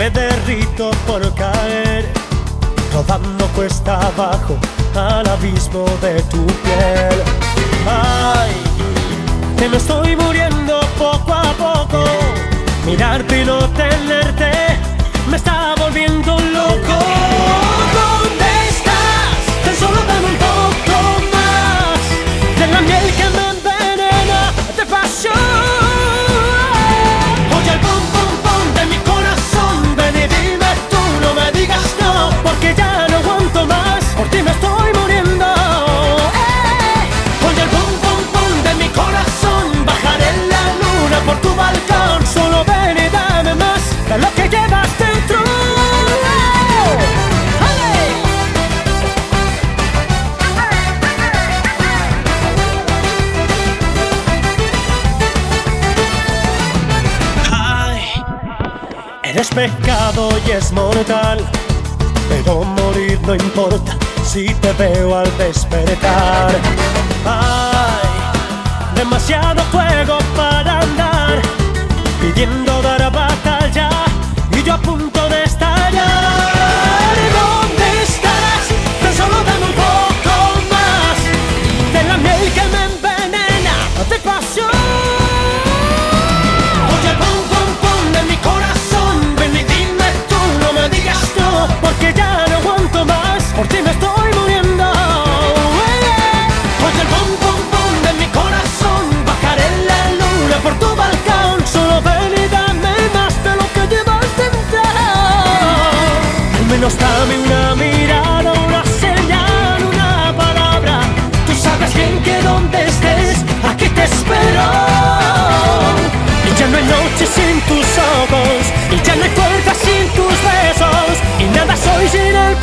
me derrito por caer, rodando cuesta abajo al abismo de tu piel. Ay, que me estoy muriendo poco a poco, mirarte y no tenerte Es pecado y es mortal, pero morir no importa si te veo al despertar. Hay demasiado fuego para andar, pidiendo dar a menos dame una mirada, una señal, una palabra. Tú sabes bien que donde estés, aquí te espero. Y ya no hay noche sin tus ojos, y ya no hay fuerza sin tus besos, y nada soy sin el